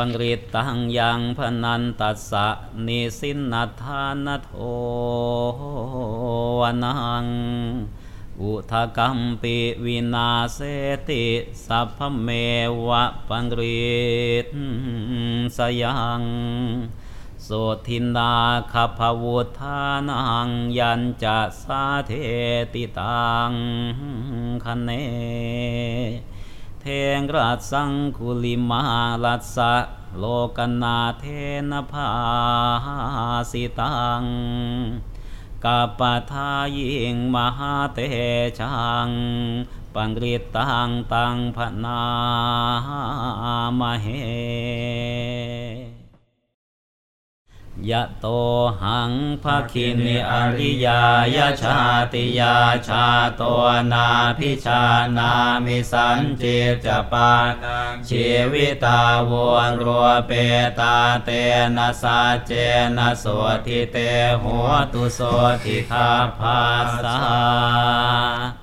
ปังริตังยังพนันตัสสะนิสินนทานโทวนัง อุทกรรมปิวินาเสติสัพพเมวะปังริตสยังโสทินดาขภวุธานังยันจะสาเทติตังคะเน งรัสสังคุลิมาลัสสะโลกนาเทนภาสิตังกัปปทายิงมหาเตชังปังริตังตังพนามเห ยะโตหังภะคินิอริยายชาติยาชาโตนาพิชานามิสันจิตจะปาชีวิตาวนรัวเปตาเตนะสาเจนะโสทิเตหัวตุโสทิคาภาสา